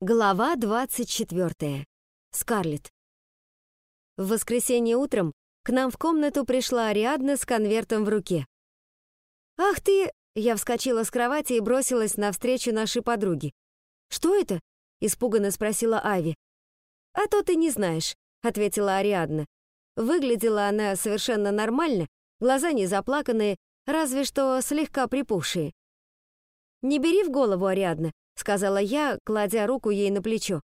Глава 24. Скарлетт. В воскресенье утром к нам в комнату пришла Ариадна с конвертом в руке. «Ах ты!» — я вскочила с кровати и бросилась навстречу нашей подруге. «Что это?» — испуганно спросила Ави. «А то ты не знаешь», — ответила Ариадна. Выглядела она совершенно нормально, глаза не заплаканные, разве что слегка припухшие. «Не бери в голову, Ариадна, сказала я, кладя руку ей на плечо.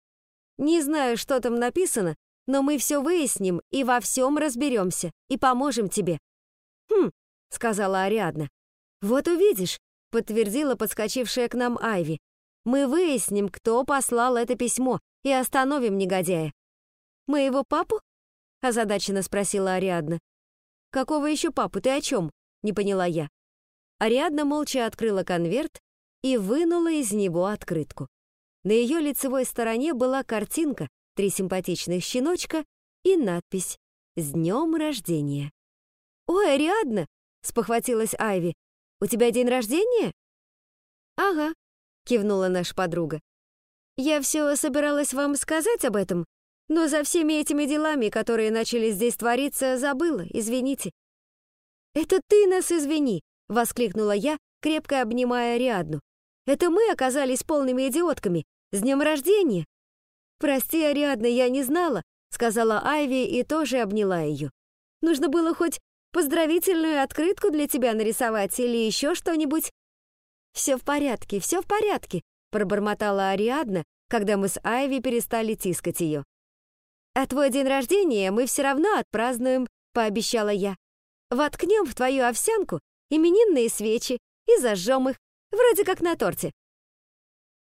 Не знаю, что там написано, но мы все выясним и во всем разберемся и поможем тебе. Хм, сказала Ариадна. Вот увидишь, подтвердила подскочившая к нам Айви. Мы выясним, кто послал это письмо и остановим негодяя. Моего папу? озадаченно спросила Ариадна. Какого еще папу? Ты о чем? не поняла я. Ариадна молча открыла конверт и вынула из него открытку. На ее лицевой стороне была картинка, три симпатичных щеночка и надпись «С днем рождения». «Ой, Ариадна!» — спохватилась Айви. «У тебя день рождения?» «Ага», — кивнула наша подруга. «Я все собиралась вам сказать об этом, но за всеми этими делами, которые начали здесь твориться, забыла, извините». «Это ты нас извини!» — воскликнула я, крепко обнимая Ариадну. Это мы оказались полными идиотками. С днем рождения!» «Прости, Ариадна, я не знала», — сказала Айви и тоже обняла ее. «Нужно было хоть поздравительную открытку для тебя нарисовать или еще что-нибудь». «Все в порядке, все в порядке», — пробормотала Ариадна, когда мы с Айви перестали тискать ее. «А твой день рождения мы все равно отпразднуем», — пообещала я. «Воткнем в твою овсянку именинные свечи и зажжем их, Вроде как на торте.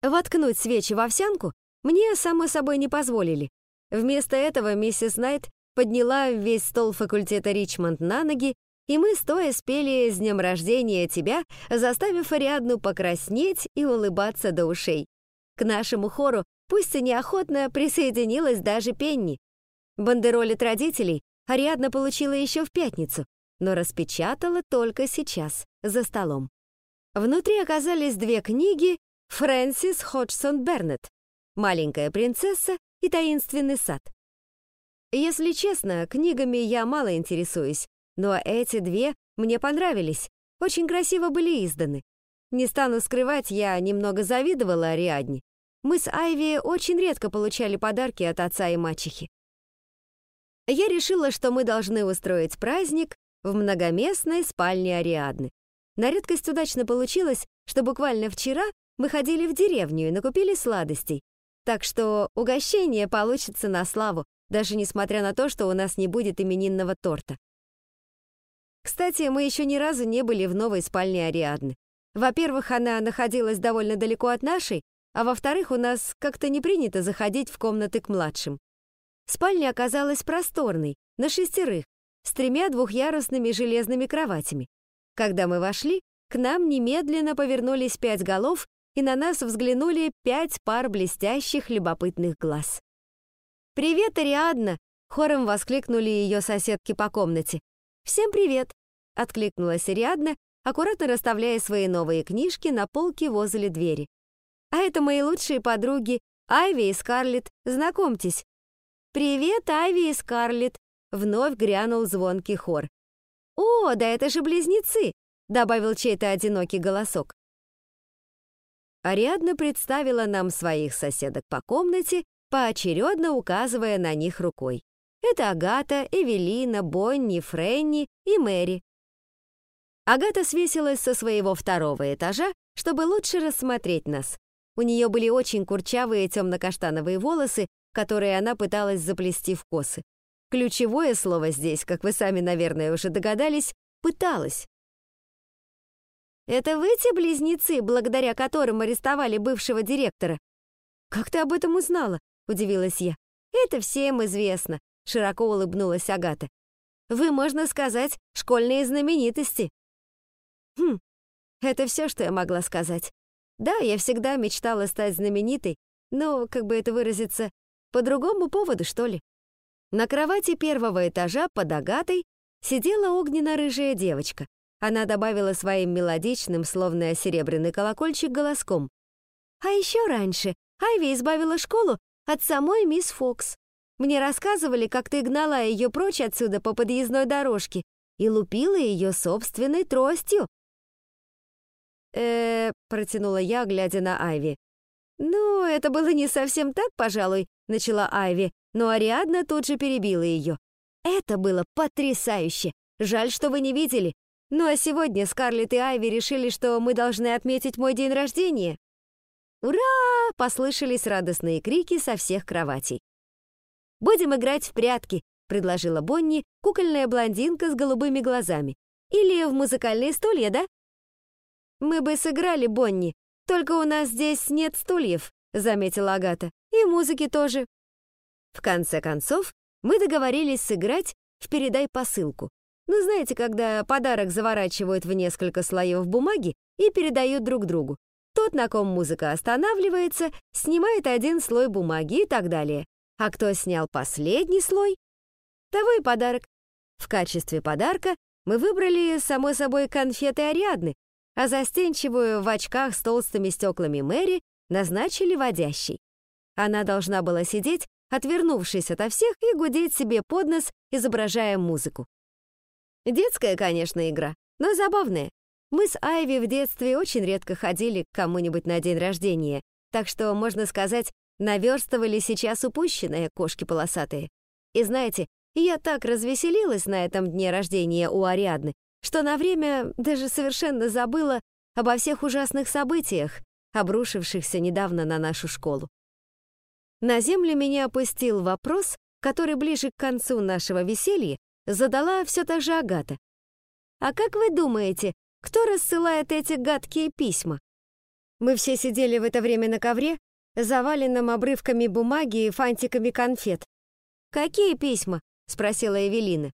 Воткнуть свечи в овсянку мне, само собой, не позволили. Вместо этого миссис Найт подняла весь стол факультета Ричмонд на ноги, и мы стоя спели «С днем рождения тебя», заставив Ариадну покраснеть и улыбаться до ушей. К нашему хору, пусть и неохотно, присоединилась даже Пенни. Бандероль от родителей Ариадна получила еще в пятницу, но распечатала только сейчас, за столом. Внутри оказались две книги Фрэнсис Ходжсон Бернетт «Маленькая принцесса» и «Таинственный сад». Если честно, книгами я мало интересуюсь, но эти две мне понравились, очень красиво были изданы. Не стану скрывать, я немного завидовала Ариадне. Мы с Айви очень редко получали подарки от отца и мачехи. Я решила, что мы должны устроить праздник в многоместной спальне Ариадны. На редкость удачно получилось, что буквально вчера мы ходили в деревню и накупили сладостей. Так что угощение получится на славу, даже несмотря на то, что у нас не будет именинного торта. Кстати, мы еще ни разу не были в новой спальне Ариадны. Во-первых, она находилась довольно далеко от нашей, а во-вторых, у нас как-то не принято заходить в комнаты к младшим. Спальня оказалась просторной, на шестерых, с тремя двухъярусными железными кроватями. Когда мы вошли, к нам немедленно повернулись пять голов, и на нас взглянули пять пар блестящих любопытных глаз. «Привет, Ариадна!» — хором воскликнули ее соседки по комнате. «Всем привет!» — откликнулась Ариадна, аккуратно расставляя свои новые книжки на полке возле двери. «А это мои лучшие подруги, Айви и Скарлетт. Знакомьтесь!» «Привет, Айви и Скарлетт!» — вновь грянул звонкий хор. «О, да это же близнецы!» — добавил чей-то одинокий голосок. Ариадна представила нам своих соседок по комнате, поочередно указывая на них рукой. Это Агата, Эвелина, Бонни, Фрэнни и Мэри. Агата свесилась со своего второго этажа, чтобы лучше рассмотреть нас. У нее были очень курчавые темно-каштановые волосы, которые она пыталась заплести в косы. Ключевое слово здесь, как вы сами, наверное, уже догадались, «пыталась». «Это вы те близнецы, благодаря которым арестовали бывшего директора?» «Как ты об этом узнала?» — удивилась я. «Это всем известно», — широко улыбнулась Агата. «Вы, можно сказать, школьные знаменитости». «Хм, это все, что я могла сказать. Да, я всегда мечтала стать знаменитой, но, как бы это выразиться, по другому поводу, что ли?» На кровати первого этажа под Агатой сидела огненно-рыжая девочка. Она добавила своим мелодичным, словно серебряный колокольчик, голоском. А еще раньше Айви избавила школу от самой мисс Фокс. Мне рассказывали, как ты гнала ее прочь отсюда по подъездной дорожке и лупила ее собственной тростью. э протянула я, глядя на Айви. «Ну, это было не совсем так, пожалуй», — начала Айви, но Ариадна тут же перебила ее. «Это было потрясающе! Жаль, что вы не видели. Ну а сегодня Скарлетт и Айви решили, что мы должны отметить мой день рождения». «Ура!» — послышались радостные крики со всех кроватей. «Будем играть в прятки», — предложила Бонни, кукольная блондинка с голубыми глазами. «Или в музыкальные стулья, да?» «Мы бы сыграли, Бонни, только у нас здесь нет стульев», — заметила Агата. «И музыки тоже». В конце концов, мы договорились сыграть в «Передай посылку». Ну, знаете, когда подарок заворачивают в несколько слоев бумаги и передают друг другу. Тот, на ком музыка останавливается, снимает один слой бумаги и так далее. А кто снял последний слой, того и подарок. В качестве подарка мы выбрали, само собой, конфеты Ариадны, а застенчивую в очках с толстыми стеклами Мэри назначили водящей. Она должна была сидеть, отвернувшись ото всех, и гудеть себе под нос, изображая музыку. Детская, конечно, игра, но забавная. Мы с Айви в детстве очень редко ходили к кому-нибудь на день рождения, так что, можно сказать, наверстывали сейчас упущенные кошки полосатые. И знаете, я так развеселилась на этом дне рождения у Ариадны, что на время даже совершенно забыла обо всех ужасных событиях, обрушившихся недавно на нашу школу. На землю меня опустил вопрос, который ближе к концу нашего веселья задала все та же Агата. «А как вы думаете, кто рассылает эти гадкие письма?» Мы все сидели в это время на ковре, заваленном обрывками бумаги и фантиками конфет. «Какие письма?» — спросила Эвелина.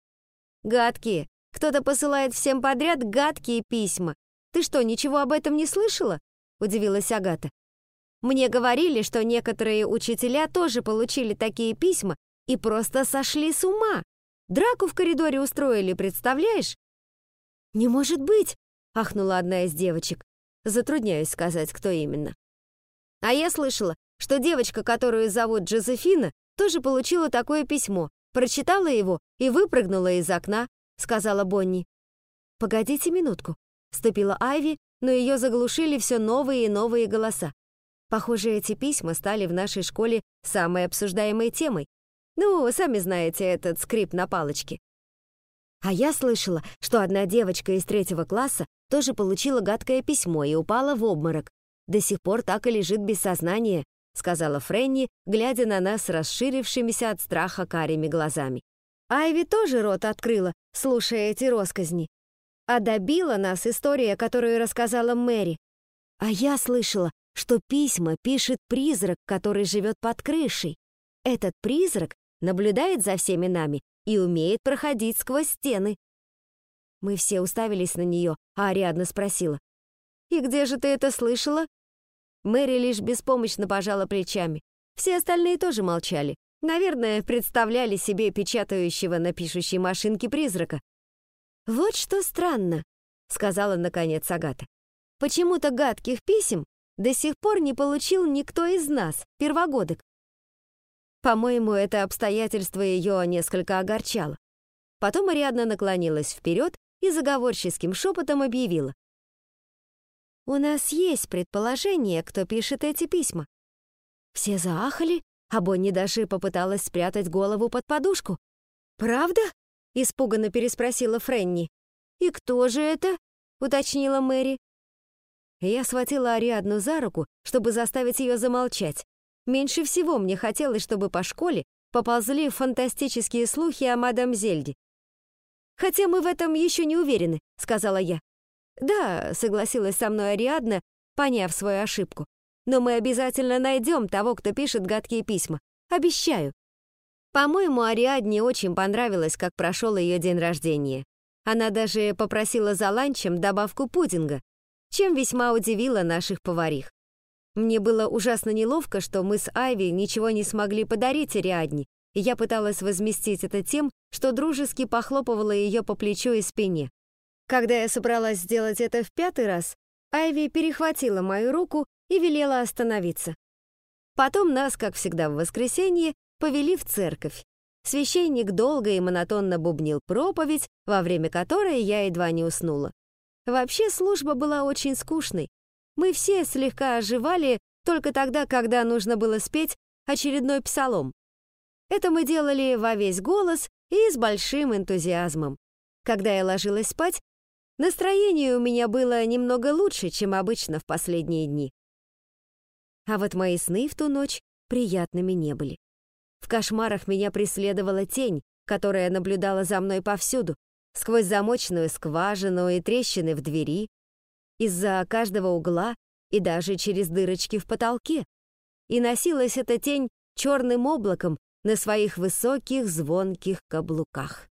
«Гадкие. Кто-то посылает всем подряд гадкие письма. Ты что, ничего об этом не слышала?» — удивилась Агата. «Мне говорили, что некоторые учителя тоже получили такие письма и просто сошли с ума. Драку в коридоре устроили, представляешь?» «Не может быть!» — ахнула одна из девочек. Затрудняюсь сказать, кто именно. А я слышала, что девочка, которую зовут Джозефина, тоже получила такое письмо, прочитала его и выпрыгнула из окна, сказала Бонни. «Погодите минутку», — вступила Айви, но ее заглушили все новые и новые голоса. Похоже, эти письма стали в нашей школе самой обсуждаемой темой. Ну, сами знаете, этот скрип на палочке. А я слышала, что одна девочка из третьего класса тоже получила гадкое письмо и упала в обморок. До сих пор так и лежит без сознания, сказала Фрэнни, глядя на нас расширившимися от страха карими глазами. Айви тоже рот открыла, слушая эти росказни. А добила нас история, которую рассказала Мэри. А я слышала, что письма пишет призрак, который живет под крышей. Этот призрак наблюдает за всеми нами и умеет проходить сквозь стены. Мы все уставились на нее, а Ариадна спросила. «И где же ты это слышала?» Мэри лишь беспомощно пожала плечами. Все остальные тоже молчали. Наверное, представляли себе печатающего на пишущей машинке призрака. «Вот что странно», — сказала наконец Агата. «Почему-то гадких писем до сих пор не получил никто из нас, первогодок. По-моему, это обстоятельство ее несколько огорчало. Потом Ариадна наклонилась вперед и заговорческим шепотом объявила. «У нас есть предположение, кто пишет эти письма». Все заахали, а Бонни даже попыталась спрятать голову под подушку. «Правда?» — испуганно переспросила Френни. «И кто же это?» — уточнила Мэри. Я схватила Ариадну за руку, чтобы заставить ее замолчать. Меньше всего мне хотелось, чтобы по школе поползли фантастические слухи о мадам Зельде. «Хотя мы в этом еще не уверены», — сказала я. «Да», — согласилась со мной Ариадна, поняв свою ошибку. «Но мы обязательно найдем того, кто пишет гадкие письма. Обещаю». По-моему, Ариадне очень понравилось, как прошел ее день рождения. Она даже попросила за ланчем добавку пудинга, чем весьма удивила наших поварих. Мне было ужасно неловко, что мы с Айви ничего не смогли подарить Ариадне, и я пыталась возместить это тем, что дружески похлопывала ее по плечу и спине. Когда я собралась сделать это в пятый раз, Айви перехватила мою руку и велела остановиться. Потом нас, как всегда в воскресенье, повели в церковь. Священник долго и монотонно бубнил проповедь, во время которой я едва не уснула. Вообще служба была очень скучной. Мы все слегка оживали только тогда, когда нужно было спеть очередной псалом. Это мы делали во весь голос и с большим энтузиазмом. Когда я ложилась спать, настроение у меня было немного лучше, чем обычно в последние дни. А вот мои сны в ту ночь приятными не были. В кошмарах меня преследовала тень, которая наблюдала за мной повсюду, сквозь замочную скважину и трещины в двери, из-за каждого угла и даже через дырочки в потолке. И носилась эта тень черным облаком на своих высоких звонких каблуках.